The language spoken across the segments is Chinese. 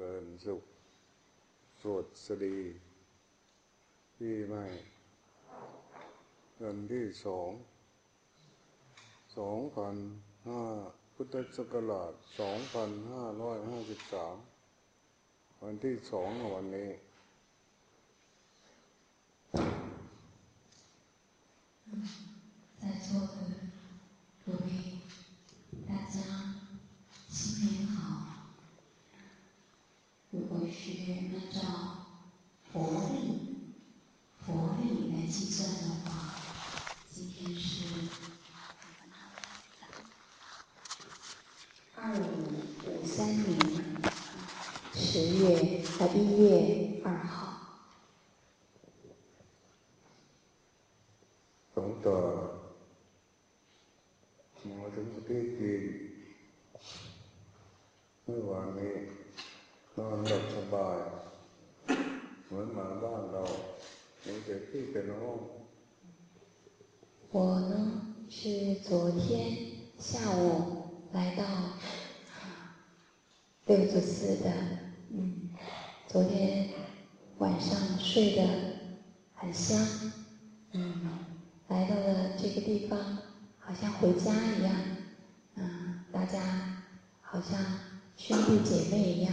ริญสุขสวดสดีที่ไม่เงินที่สอง สองพันห้าพุทธศักราชสองพันห้าร้อยห้าสิบสามวันที่สองวันนี้在座的 是按照佛历佛历来计算的话，今天是二五五三年十月呃一月二号。从ต่มาถึงประเทศจีนเมื่อวานนี้ นอนหลับสบายเหมือนหมาบ้านเรามีแต่พี่แต่น้อง我呢是昨天下午来到六祖寺的，嗯，昨天晚上睡得很香，嗯，来到了这个地方，好像回家一样，嗯，大家好像兄弟姐妹一样。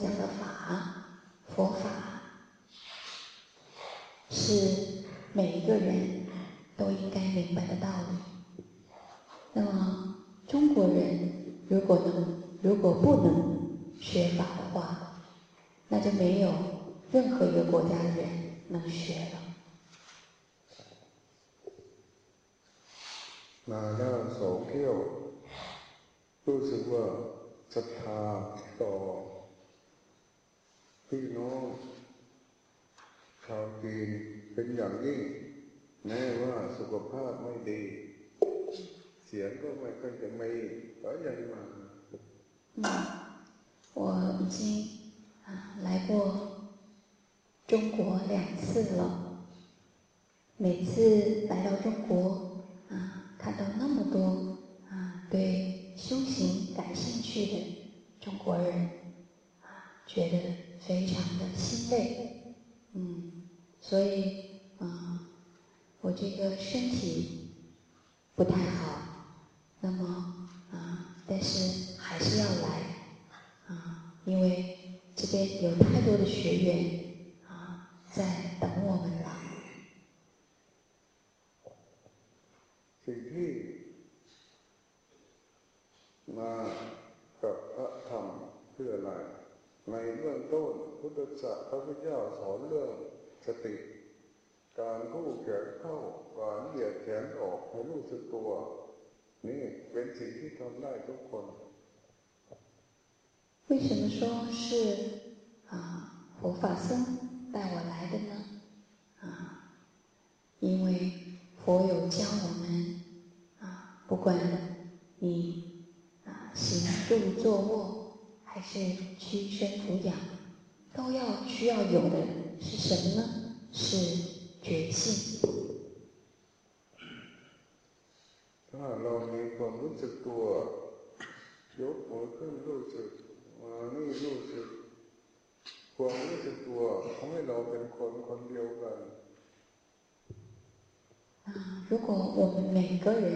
讲的法，佛法是每一个人都应该明白的道理。那么中国人如果能，如果不能学法的话，那就没有任何一个国家的人能学了。มาแล้วสองเที่ยวรู้สึกว่าศรัทธาต่อ พี่น้องชาวจีนเป็นอย่างยิ่งแม้ว่าสุขภาพไม่ดี เสียงก็ไม่ค่อยจะมีก็ยังมา 嗯，我已经啊来过中国两次了。每次来到中国啊，看到那么多啊对修行感兴趣的中国人啊，觉得 非常的欣慰。嗯，所以嗯，我这个身体不太好，那么啊，但是还是要来啊，因为这边有太多的学员สอนเรื่องสติ การกู้แขนเข้าการเหยียดแขนออกให้รู้สึกตัว นี่เป็นสิ่งที่ทำได้ทุกคน 为什么说是啊佛法僧带我来的呢？啊，因为佛有教我们啊，不管你啊行住坐卧还是屈身 俯仰，都要需要有的是什么呢？是觉性。 ถ้าเรามีความรู้สึกตัวยกมือขึ้นรู้สึกมานี่รู้สึกความรู้สึกตัวทำให้เราเป็นคนคนเดียวกัน 如果我们每个人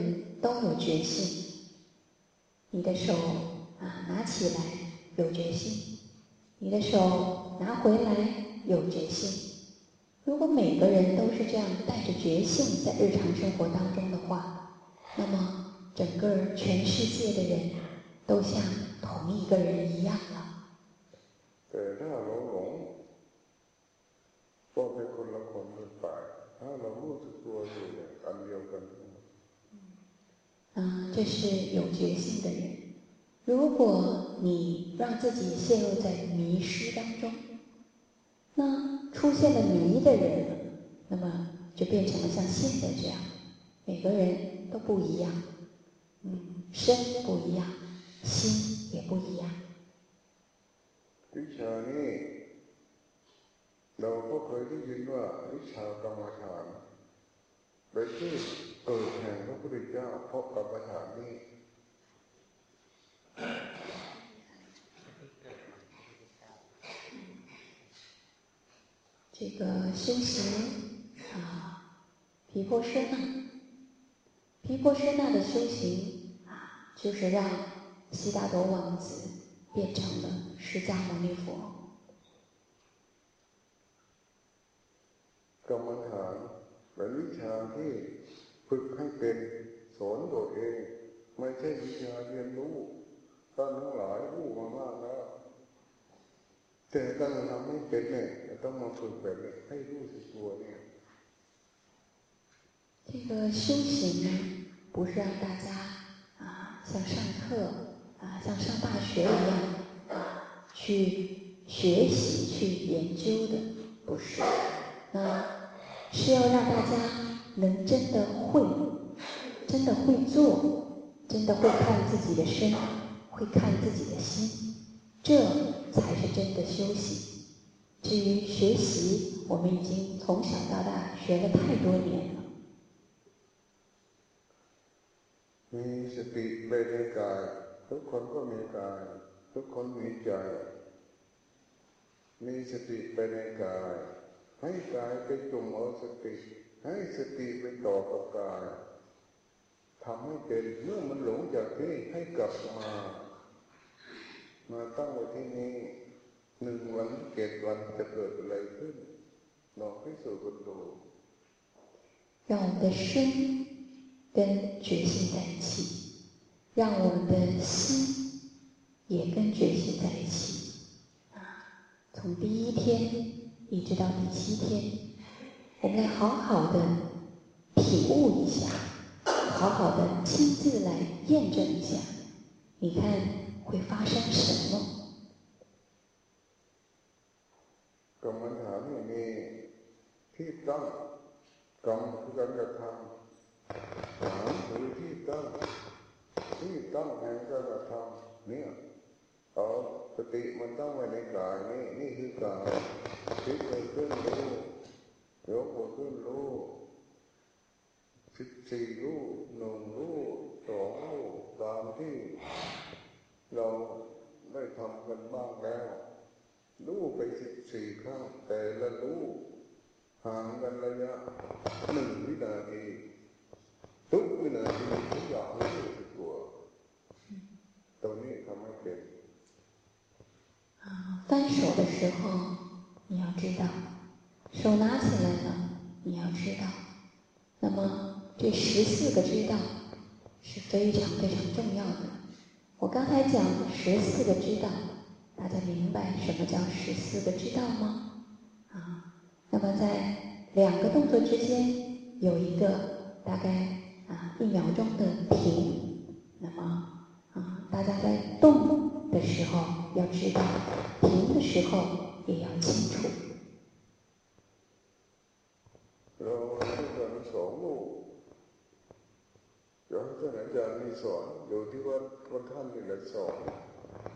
都有决心，你的手啊拿起来有决心，你的手 拿回来有决心。如果每个人都是这样带着决心在日常生活当中的话，那么整个全世界的人都像同一个人一样了。แต่ถ้าเราหลงก็เป็นคนละคนกันไปถ้าเรารู้สึกตัวอยู่เนี่ยอันเดียวกันทั้งหมด 嗯，这是有决心的人。如果你让自己陷入在迷失当中， 那出现了迷的人，那么就变成了像现在这样，每个人都不一样，嗯，身不一样，心也不一样。 วิชานี้เราก็เคยได้ยินว่าวิชากรรมฐานเป็นที่เกิดแห่งพระพุทธเจ้าเพราะกรรมฐานนี้ 这个修行啊，毗婆舍那，毗婆舍那的修行啊，就是让悉达多王子变成了释迦牟尼佛。 กรรมฐานเป็นวิชาที่ฝึกให้เป็นสอนตัวเอง ไม่ใช่วิชาเรียนรู้ท่านทั้งหลายรู้มามากแล้ว แต่ต้องทำให้เป็นเนี่ยต้องมาฝึกแบบนี้ให้รู้สึกตัวเนี่ย 这个修行呢，不是让大家啊像上课啊像上大学一样啊去学习去研究的，不是。那是要让大家能真的会，真的会做，真的会看自己的身，会看自己的心， 这才是真的修行。至于学习，我们已经从小到大学了太多年了。 มีสติเป็นในกาย ทุกคนก็มีกาย ทุกคนมีใจ มีสติเป็นในกาย ให้กายไปจุ่มเอาสติ ให้สติไปต่อกับกายทำให้เป็นเมื่อมันหลงจากที่ให้กลับมา มาตั้งไว้ที่นี่หนึ่งวันเจ็ดวันจะเกิดอะไรขึ้นลองพิสูจน์กันดู 让我们的身跟觉性在一起，让我们的心也跟觉性在一起。啊，从第一天一直到第七天，我们来好好的体悟一下，好好的亲自来验证一下，你看 会发生什么？ กรรมฐานนี่มีที่ตั้งกรรมคือการกระทำฐานคือที่ตั้งที่ตั้งแห่งการกระทำเนี่ยเอาสติมันตั้งไว้ในกายนี่นี่คือกายคิดเกิดขึ้นรู้ยกมือขึ้นรู้สิบสี่รู้หนึ่งรู้สองรู้ตามที่ เราได้ทำกันบ้างแล้ว รู้ไปสิบสี่ครั้งแต่ละรู้ห่างกันระยะหนึ่งวินาทีทุกวินาทีทุกอย่างรู้สึกตัวตรงนี้ทำให้เป็น 啊，翻手的时候，你要知道，手拿起来了，你要知道。那么这十四个知道是非常非常重要的。 我刚才讲十四个知道大家明白什么叫十四个知道吗？啊那么在两个动作之间有一个大概啊一秒钟的停那么啊大家在动的时候要知道停的时候也要清楚。 องลูกเดี๋ยวท่านอาจารย์มีสอนอยู่ที่วัดวัดท่านนี่แหละสอน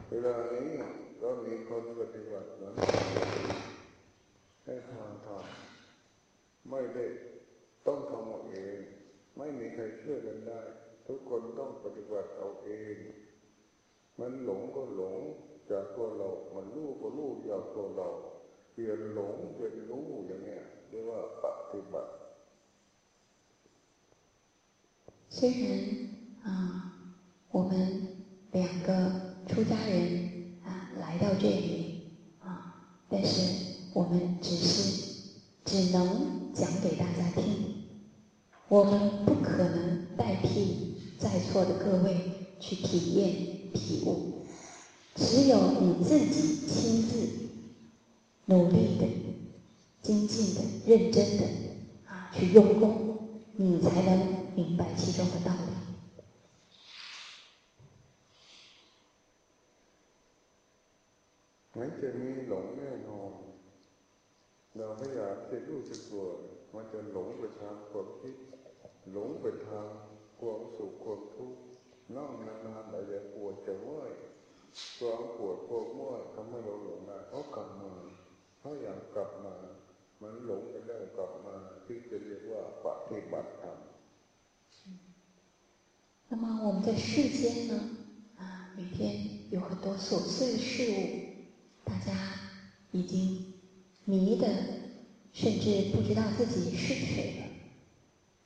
เวลานี้ก็มีคนปฏิบัตินั้นให้ทางทำไม่ได้ต้องทำเอาเอง ไม่มีใครช่วยกันได้ ทุกคนต้องปฏิบัติเอาเอง มันหลงก็หลงจากตัวเรา มันรู้ก็รู้จากตัวเราเปลี่ยนหลงเป็นรู้อย่างเนี้ยเรียกว่าปฏิบัติ 虽然啊，我们两个出家人啊来到这里啊，但是我们只是只能讲给大家听，我们不可能代替在座的各位去体验体悟，只有你自己亲自努力的、精进的、认真的啊去用功，你才能。明白其中的道理。มันจะมีหลงแน่นอนเราพยายามจะรู้สึกตัวมันจะหลงไปทางความคิดหลงไปทางความสุขความทุกข์นั่งนานๆอาจจะปวดจะเมื่อยความปวดปวดเมื่อยทำให้เราหลงได้เขากลับมาเขาอยากกลับมา มันหลงไปแล้วกลับมาที่จะเรียกว่าปฏิบัติธรรม 那么我们在世间呢，啊，每天有很多琐碎的事物，大家已经迷的，甚至不知道自己是谁了。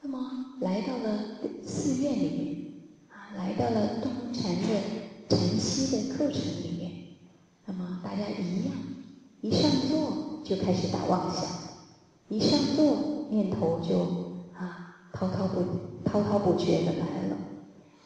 那么来到了寺院里面，啊，来到了东禅的禅息的课程里面，那么大家一样，一上座就开始打妄想，一上座念头就啊滔滔不滔滔不绝的来了。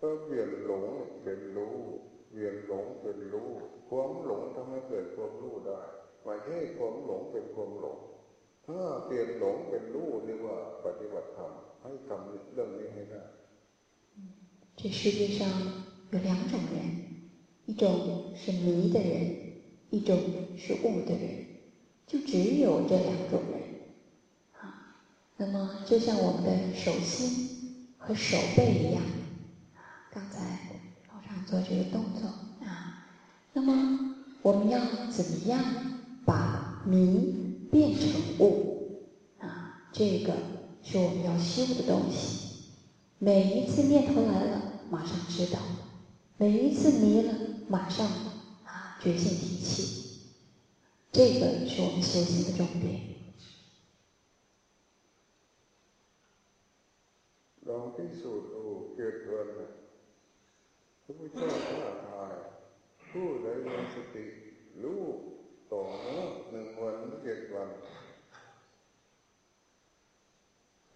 ก็เปลี่ยนหลงเป็นรู้เปลี่ยนหลงเป็นรู้ความหลงทำให้เกิดความรู้ได้ไม่ใช่ความหลงเป็นความหลงถ้าเปลี่ยนหลงเป็นรู้เรียกว่าปฏิบัติธรรมให้ทำเรื่องนี้ให้ได้这世界上有两种人，一种是迷的人，一种是悟的人，就只有这两种人。啊，那么就像我们的手心和手背一样。 刚才老常做这个动作啊，那么我们要怎么样把迷变成悟啊？这个是我们要修的东西。每一次念头来了，马上知道；每一次迷了，马上啊觉性提起。这个是我们修行的重点。 สติรู้ต่อเนื่องหนึ่งวันเจ็ดวัน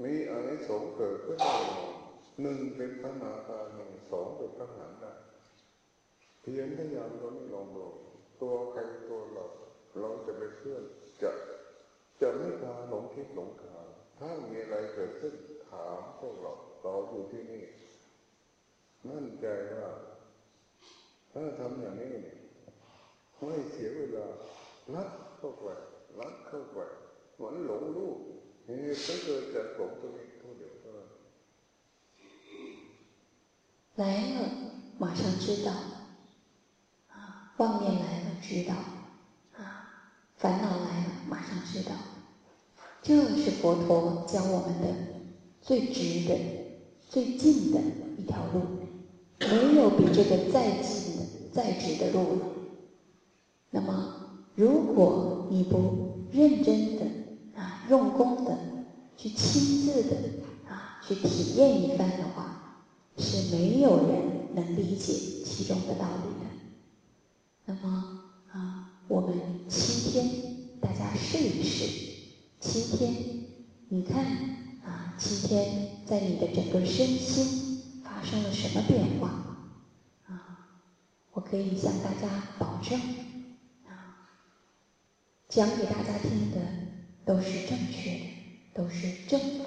มีอันนี้สงเกิดขึ้นหนึ่งเป็นพระนาคาหนึ่งสองเป็นพระหันได้เพียงพยายามเราไม่ลองดูตัวใครตัวเราเราจะไปเคลื่อนจะจะไม่พาหลงคิดหลงทางถ้ามีอะไรเกิดขึ้นถามพวกเราเราอยู่ที่นี่มั่นใจว่าถ้าทำอย่างนี้ ไม่เสียเวลาลัดเข้าไปลัดเข้าไปเหมือนหลงลูกเหตุก็เกิดจากหลงตัวเองเท่าเดียวเท่านั้น来了，马上知道，啊，妄念来了知道，啊，烦恼来了马上知道，这是佛陀教我们的最直的、最近的一条路。没有比这个再近的、再直的路了。 那么，如果你不认真的啊、用功的去亲自的啊去体验一番的话，是没有人能理解其中的道理的。那么啊，我们七天，大家试一试，七天，你看啊，七天在你的整个身心。发生了什么变化？啊，我可以向大家保证，讲给大家听的都是正确的，都是正法。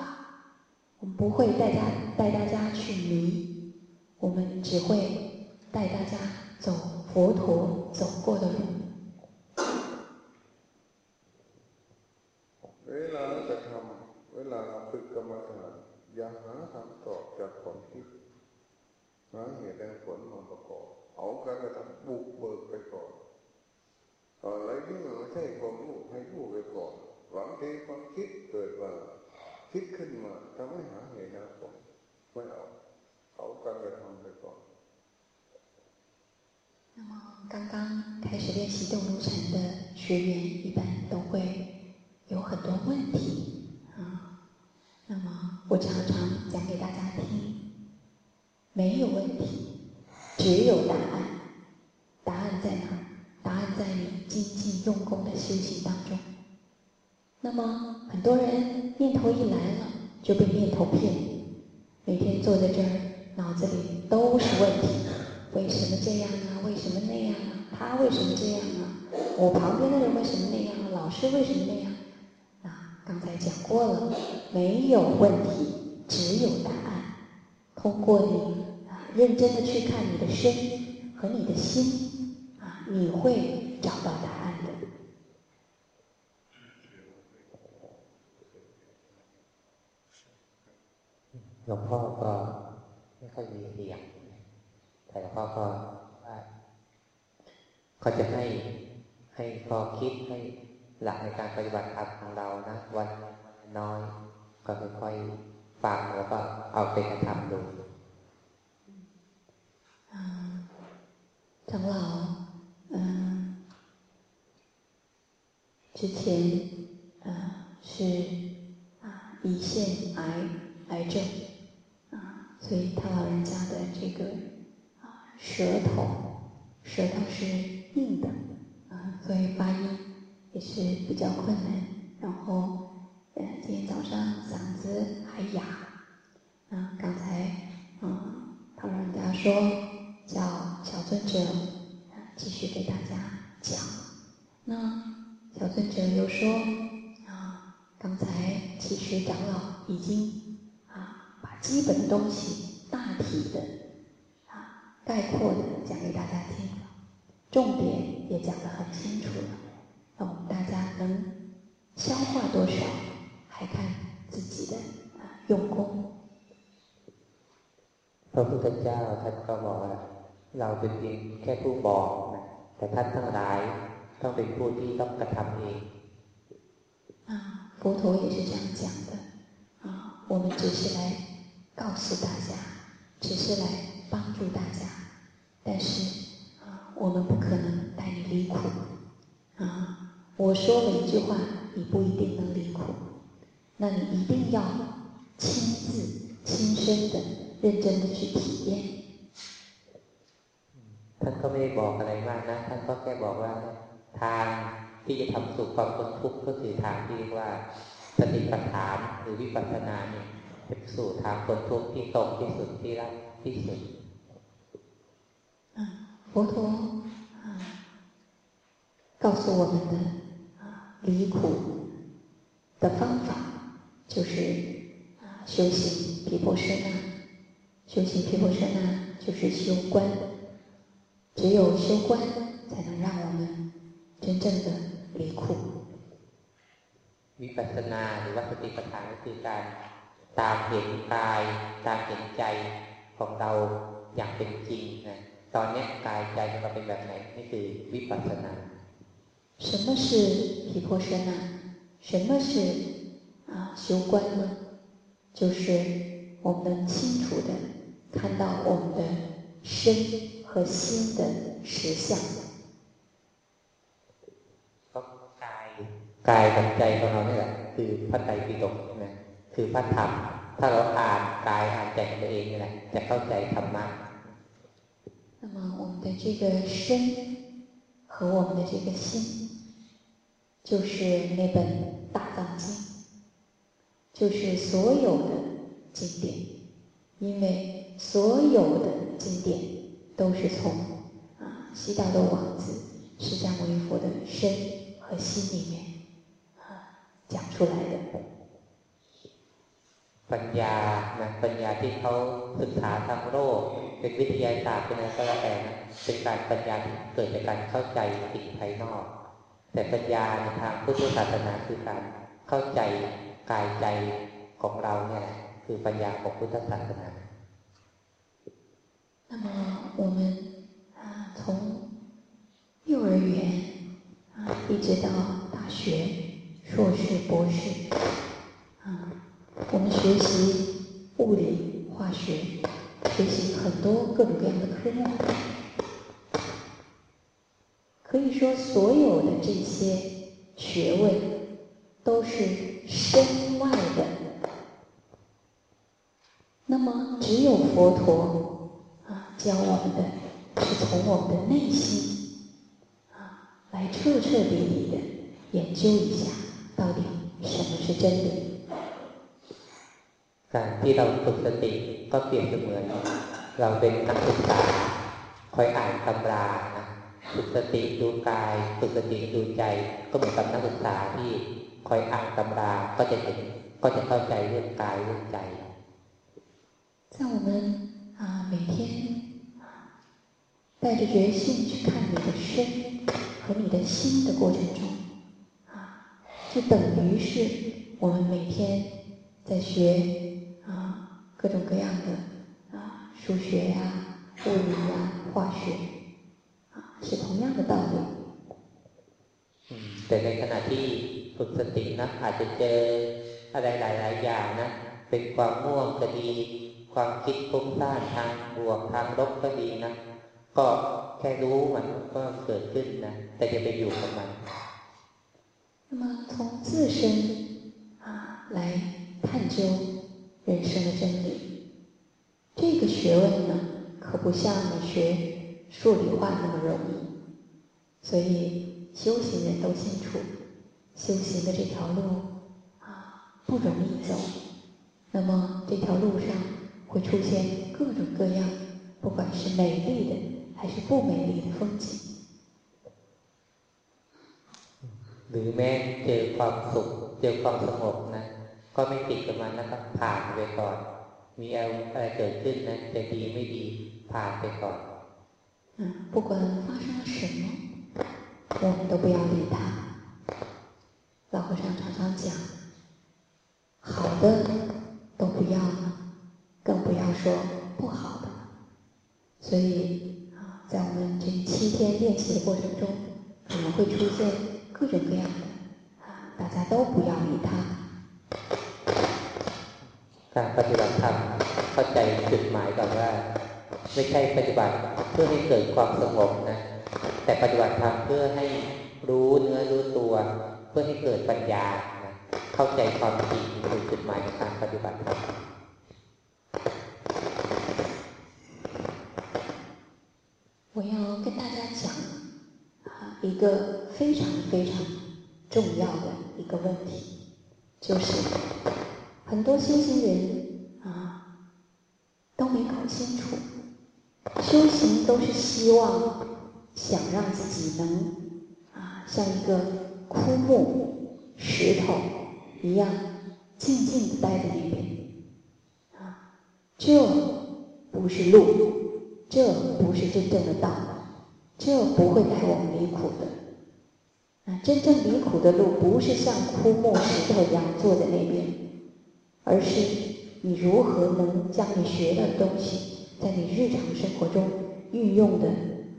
我们不会带家带大家去迷，我们只会带大家走佛陀走过的路。เวลาจะทำเวลาฝึกกรรมฐานอย่าหาคำตอบจากความคิดหาเห เหตุและผลมาประกอบเอาการกระทำบุกเบิกไปก่อน อะไรที่มันไม่ใช่ความรู้ให้รู้ไปก่อนหวังทีความคิดเกิดมาคิดขึ้นมาทำให้หาเหตุและผลไม่เอาเอาการกระทำไปก่อน那么刚刚开始练习动如禅的学员，一般都会有很多问题啊。那么我常常讲给大家听，没有问题，只有答案。 精进用功的修行当中。那么很多人念头一来了就被念头骗，每天坐在这儿，脑子里都是问题：为什么这样啊？为什么那样啊？他为什么这样啊？我旁边的人为什么那样啊？老师为什么那样？啊，刚才讲过了，没有问题，只有答案。通过你，认真的去看你的身和你的心啊，你会找到答案的。หลวงพ่อก็ไม่ค่อยมีเสียงแต่หลวงพ่อก็ว่าเขาจะให้ให้พอคิดให้หลักในการปฏิบัติธรรมของเรานะวันน้อย ก็ค่อยๆฟังแล้วก็เอาไปกระทำดู长老，嗯， 之前啊是啊胰腺癌癌症。啊所以他老人家的这个啊舌头，舌头是硬的啊，所以发音也是比较困难。然后呃，今天早上嗓子还哑啊。刚才啊，他老人家说叫小尊者啊，继续给大家讲。那小尊者又说啊，刚才其实长老已经。基本的东西，大体的啊，概括的讲给大家听了，重点也讲得很清楚了。那我们大家能消化多少，还看自己的啊用功。พระพุทธเจ้าท่านก็บอกว่าเราเป็นเพียงแค่ผู้บอกนะแต่ท่านทั้งหลาย ต้องเป็นผู้ที่ต้องกระทำเอง啊，佛陀也是这样讲的啊，我们只是来。告诉大家，只是来帮助大家，但是啊，我们不可能带你离苦啊。我说了一句话，你不一定能离苦，那你一定要亲自、亲身的、认真的去体验。ท่านก็ไม่บอกอะไรมากนะท่านก็แค่บอกว่า ทางที่จะทำสุขความพ้นทุกข์ก็คือทางที่เรียกว่าสติปัฏฐานหรือวิปัสสนาเนี่ยสู่ทางพ้นทุกข์ที่ตรงที่สุดที่รักที่สุด佛陀啊，告诉我们的啊离苦的方法，就是啊修行毗婆舍那。修行毗婆舍那就是修观，只有修观才能让我们 真正的离苦。วิปัสสนาหรือว่าสติปัฏฐานก็คือการตามเห็นกายตามเห็นใจของเราอย่างเป็นจริงนะตอนนี้กายใจของเราเป็นแบบไหนนี่คือวิปัสสนา什么是毗婆舍那？什么是啊修观呢？就是我们能清楚的看到我们的身和心的实相。 กายกับใจของเราเนี่ยแหละคือพระไตรปิฎกนะคือพระธรรมถ้าเราอ่านกายอ่านใจตัวเองนี่แหละจะเข้าใจธรรมะ那么我们的这个身和我们的这个心，就是那本大藏经，就是所有的经典，因为所有的经典都是从啊西道的王子释迦牟尼佛的身和心里面啊 讲出来的。ปัญญานะปัญญาที่เขาศึกษาทางโลกเป็นวิทยาศาสตร์เป็นอะไรก็แล้วแต่นะเป็นการปัญญาที่เกิดจากการเข้าใจสิ่งภายนอก แต่ปัญญาในทางพุทธศาสนาคือการเข้าใจกายใจของเราเนี่ยคือปัญญาของพุทธศาสนา那么 我们啊，从幼儿园啊，一直到大学、 硕士、博士啊，我们学习物理、化学，学习很多各种各样的科目。可以说，所有的这些学问都是身外的。那么，只有佛陀啊教我们的，是从我们的内心啊来彻彻底底的研究一下，到底什么是真理。การที่เราฝึกสติก็เปรียบเสมือนเราเป็นนักศึกษาคอยอ่านตำรานะฝึกสติดูกายฝึกสติดูใจ ก็เหมือนกับนักศึกษาที่คอยอ่านตำรา ก็จะเห็นก็จะเข้าใจเรื่องกายเรื่องใจ在我们啊每天带着决心去看你的身和你的心的过程中啊， 就等于是我们每天在学啊各种各样的啊数学呀、物理呀、化学。是同样的道理。แต่ในขณะที่ฝึกสตินะอาจจะเจออะไรหลายๆอย่างนะเป็นความง่วงก็ดีความคิดฟุ้งซ่านทางบวกทางลบก็ดีนะก็แค่รู้มันก็เกิดขึ้นนะแต่จะไปอยู่กับมัน 那么从自身啊来探究人生的真理，这个学问呢，可不像你学数理化那么容易，所以修行人都清楚，修行的这条路啊不容易走。那么这条路上会出现各种各样，不管是美丽的还是不美丽的风景。หรือแม้เจอความสุขเจอความสงบนะ ก็ไม่ติดกับมันแล้วก็ผ่านไปก่อน มีอะไรเกิดขึ้นนะจะดีไม่ดีผ่านไปก่อน嗯，不管发生了什么，我们都不要理他。老和尚常常讲，好的都不要了，更不要说不好的。所以啊，在我们这七天练习的过程中，可能会出现 各种各样的啊，大家都不要理他。การปฏิบัติธรรมเข้าใจจุดหมายก่อนว่าไม่ใช่ปฏิบัติเพื่อให้เกิดความสงบนะ แต่ปฏิบัติธรรมเพื่อให้รู้เนื้อรู้ตัว เพื่อให้เกิดปัญญานะเข้าใจความจริงคือจุดหมายของการปฏิบัติธรรม我要跟大家讲啊 一个非常非常重要的一个问题，就是很多修行人啊都没搞清楚。修行都是希望想让自己能啊，像一个枯木、石头一样静静的待在那边啊，这不是路，这不是真正的道，这不会带我们离苦的啊！真正离苦的路，不是像枯木、石头一样坐在那边，而是你如何能将你学的东西。在你日常生活中运用的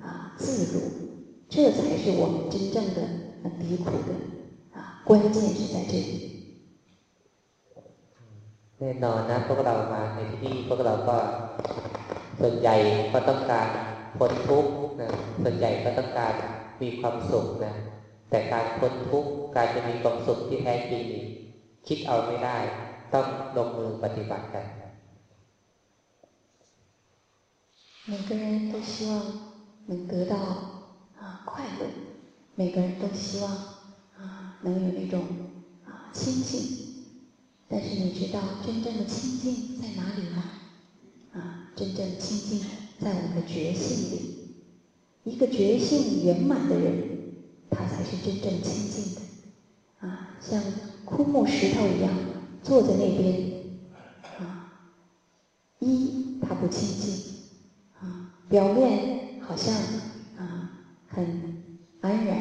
啊自如，这才是我们真正的离苦的啊关键是在这里。แน่นอนนะพวกเรามาในที่นี้พวกเราก็ส่วนใหญ่ก็ต้องการ พ้นทุกข์นะส่วนใหญ่ก็ต้องการมีความสุขนะแต่การพ้นทุกข์การจะมีความสุขที่แท้จริงคิดเอาไม่ได้ ต้องลงมือปฏิบัติกัน每个人都希望能得到啊快乐，每个人都希望啊能有那种啊清净，但是你知道真正的清净在哪里吗？啊，真正的清净 在我们的觉性里。一个觉性圆满的人，他才是真正清净的。啊，像枯木石头一样坐在那边，啊，一他不清净。表面好像啊很安然，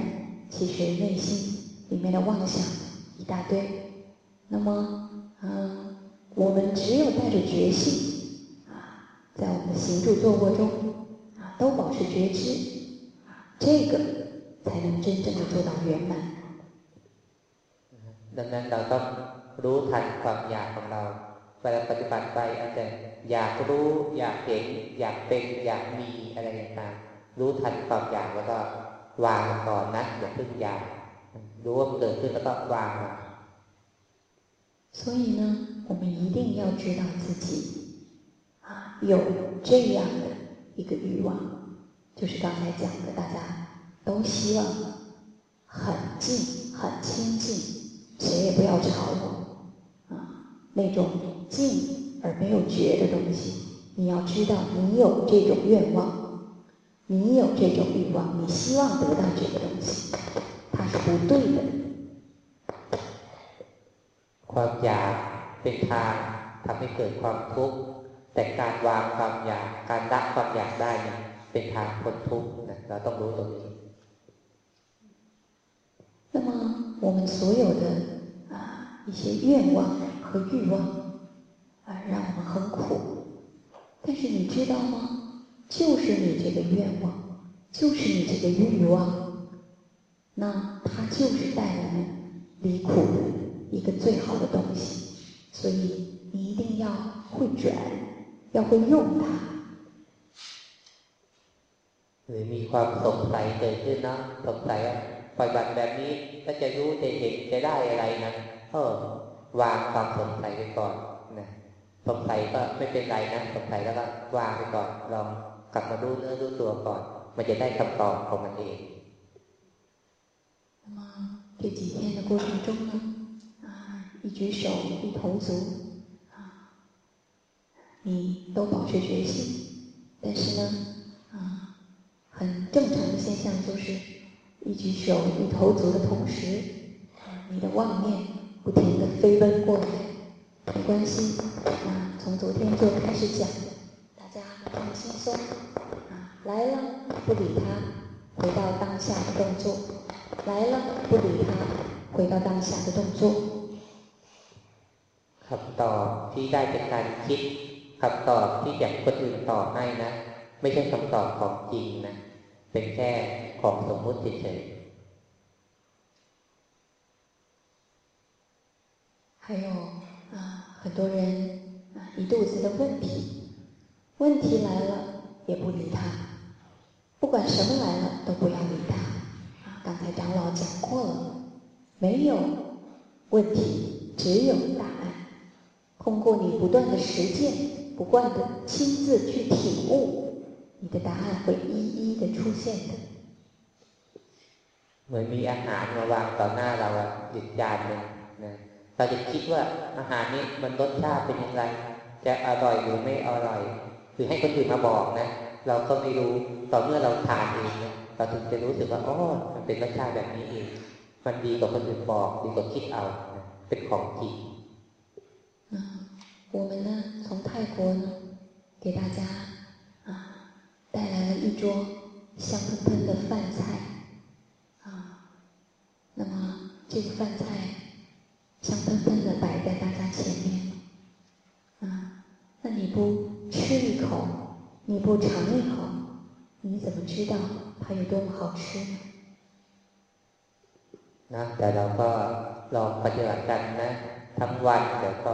其实内心里面的妄想一大堆。那么，嗯，我们只有带着觉性，在我们的行住坐卧中啊， 都保持觉知，这个才能真正的做到圆满。ดังนั้นเราต้องรู้ทันความอยากของเราเวลาปฏิบัติไปอาจจะอยากรู้อยากเห็นอยากเป็นอยากมีอะไรต่างๆรู้ทันความอยากแล้วก็วางก่อนนะอย่าพึ่งอยากรู้ว่าเกิดขึ้นแล้วก็วางมัน所以呢，我们一定要知道自己啊 有这样的一个欲望，就是刚才讲的，大家都希望很近、很亲近，谁也不要吵我啊，那种近而没有觉的东西。你要知道，你有这种愿望，你有这种欲望，你希望得到这个东西，它是不对的。ความอยากเป็นทางทำให้เกิดความทุกข์ แต่การวางความอยากการละความอยากได้นี่เป็นทางพ้นทุกข์นะเราต้องรู้ตรงนี้那么我们所有的啊一些愿望和欲望啊让我们很苦，但是你知道吗？就是你这个愿望，就是你这个欲望，那它就是带我们离苦的。一个最好的东西，所以你一定要会转， 要会用它。หรือมีความสงสัยเกิดขึ้นนะสงสัยว่าปฏิบัติแบบนี้ถ้าจะรู้จะเห็นจะได้อะไรนะเออวางความสงสัยไปก่อนนะสงสัยก็ไม่เป็นไรนะสงสัยแล้วก็วางไปก่อนลองกลับมาดูเนื้อดูตัวก่อน มันจะได้คำตอบของมันเอง那么这几天的过程中呢？一举手，一投足，啊， 你都保持决心。但是呢，啊，很正常的现象就是，一举手，一投足的同时，啊，你的妄念不停的飞奔过来。没关系，啊，从昨天就开始讲，大家放轻松，啊，来了不理他，回到当下的动作；来了不理他，回到当下的动作。คำตอบที่ได้จากการคิด คำตอบที่อยากคนอื่นตอบให้นะ ไม่ใช่คำตอบของจริงนะเป็นแค่ของสมมุติเฉย还有啊，很多人啊，一肚子的问题，问题来了也不理他，不管什么来了都不要理他。啊，刚才长老讲过了，没有问题，只有答案。通过你不断的实践， 不断的亲自去体悟，你的答案会一一的出现的。เหมือนมีอาหารมาวางต่อหน้าเราอีกจานหนึ่งนะเราจะคิดว่าอาหารนี้มันรสชาติเป็นยังไงจะอร่อยหรือไม่อร่อยคือให้คนอื่นมาบอกนะ เราก็ไม่รู้ต่อเมื่อเราทานเองนะเราถึงจะรู้สึกว่าอ๋อมันเป็นรสชาติแบบนี้เองมันดีกว่าคนอื่นบอกดีกว่าคิดเอาเป็นของจริง 我们呢，从泰国呢，给大家啊带来了一桌香喷喷的饭菜啊。那么这个饭菜香喷喷的摆在大家前面啊，那你不吃一口，你不尝一口，你怎么知道它有多么好吃呢？นะแต่เราก็ลองปฏิบัติกันนะทั้งวันเดี๋ยวก็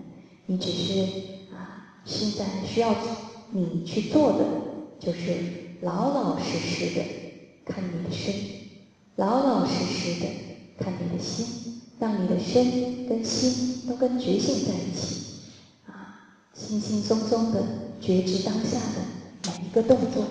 你只是啊，现在需要你去做的，就是老老实实的看你的身，老老实实的看你的心，让你的身跟心都跟觉性在一起，啊，轻轻松松的觉知当下的每一个动作。